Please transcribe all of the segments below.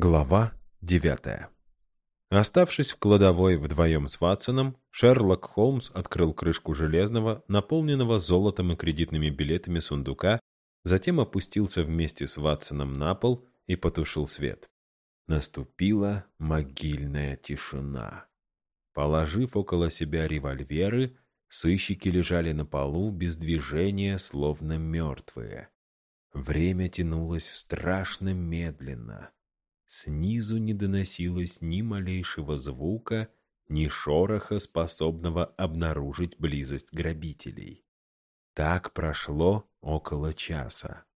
Глава девятая Оставшись в кладовой вдвоем с Ватсоном, Шерлок Холмс открыл крышку железного, наполненного золотом и кредитными билетами сундука, затем опустился вместе с Ватсоном на пол и потушил свет. Наступила могильная тишина. Положив около себя револьверы, сыщики лежали на полу без движения, словно мертвые. Время тянулось страшно медленно. Снизу не доносилось ни малейшего звука, ни шороха, способного обнаружить близость грабителей. Так прошло около часа.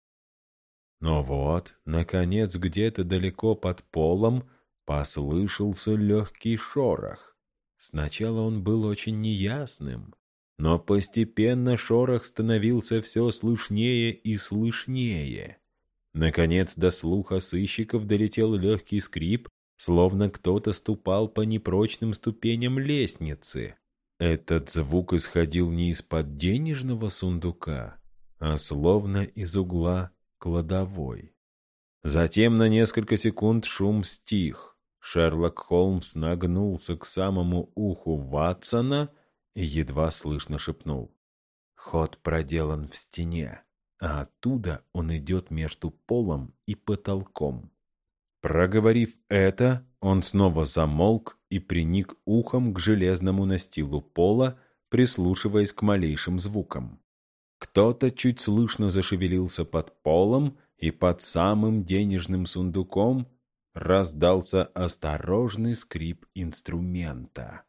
Но вот, наконец, где-то далеко под полом послышался легкий шорох. Сначала он был очень неясным, но постепенно шорох становился все слышнее и слышнее. Наконец до слуха сыщиков долетел легкий скрип, словно кто-то ступал по непрочным ступеням лестницы. Этот звук исходил не из-под денежного сундука, а словно из угла кладовой. Затем на несколько секунд шум стих. Шерлок Холмс нагнулся к самому уху Ватсона и едва слышно шепнул. «Ход проделан в стене а оттуда он идет между полом и потолком. Проговорив это, он снова замолк и приник ухом к железному настилу пола, прислушиваясь к малейшим звукам. Кто-то чуть слышно зашевелился под полом, и под самым денежным сундуком раздался осторожный скрип инструмента.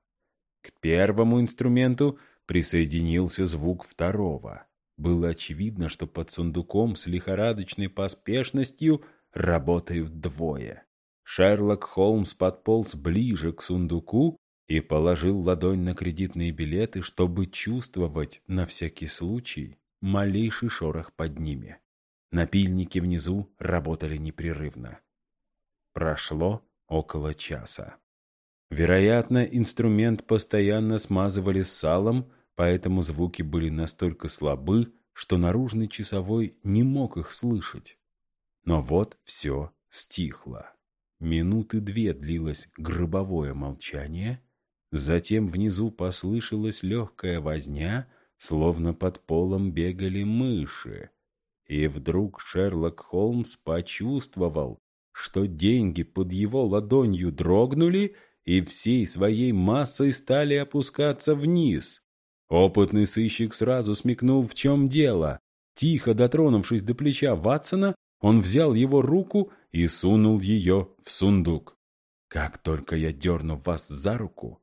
К первому инструменту присоединился звук второго. Было очевидно, что под сундуком с лихорадочной поспешностью работают двое. Шерлок Холмс подполз ближе к сундуку и положил ладонь на кредитные билеты, чтобы чувствовать, на всякий случай, малейший шорох под ними. Напильники внизу работали непрерывно. Прошло около часа. Вероятно, инструмент постоянно смазывали салом, поэтому звуки были настолько слабы, что наружный часовой не мог их слышать. Но вот все стихло. Минуты две длилось гробовое молчание, затем внизу послышалась легкая возня, словно под полом бегали мыши. И вдруг Шерлок Холмс почувствовал, что деньги под его ладонью дрогнули и всей своей массой стали опускаться вниз. Опытный сыщик сразу смекнул, в чем дело. Тихо дотронувшись до плеча Ватсона, он взял его руку и сунул ее в сундук. «Как только я дерну вас за руку,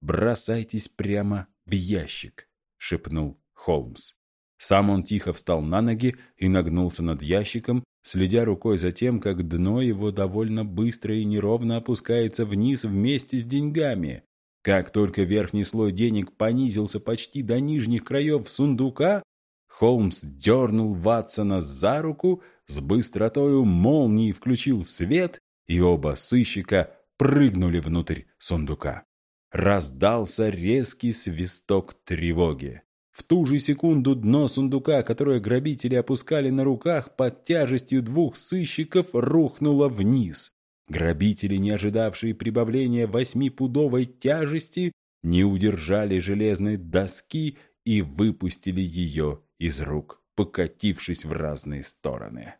бросайтесь прямо в ящик», — шепнул Холмс. Сам он тихо встал на ноги и нагнулся над ящиком, следя рукой за тем, как дно его довольно быстро и неровно опускается вниз вместе с деньгами. Как только верхний слой денег понизился почти до нижних краев сундука, Холмс дернул Ватсона за руку, с быстротою молнии включил свет, и оба сыщика прыгнули внутрь сундука. Раздался резкий свисток тревоги. В ту же секунду дно сундука, которое грабители опускали на руках под тяжестью двух сыщиков, рухнуло вниз. Грабители, не ожидавшие прибавления восьмипудовой тяжести, не удержали железной доски и выпустили ее из рук, покатившись в разные стороны.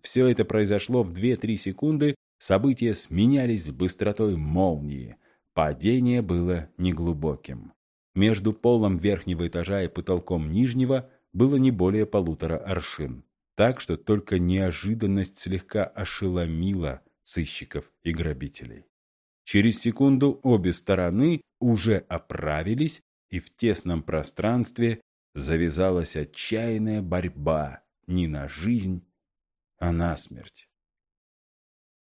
Все это произошло в 2-3 секунды, события сменялись с быстротой молнии. Падение было неглубоким. Между полом верхнего этажа и потолком нижнего было не более полутора аршин. Так что только неожиданность слегка ошеломила сыщиков и грабителей. Через секунду обе стороны уже оправились, и в тесном пространстве завязалась отчаянная борьба не на жизнь, а на смерть.